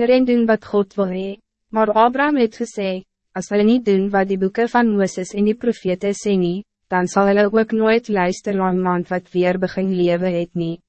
en doen wat God wil hee. Maar Abraham het gesê, als hulle niet doen wat die boeken van Moses en die profete sê nie, dan zal hulle ook nooit luister aan iemand wat weer begin lewe het nie.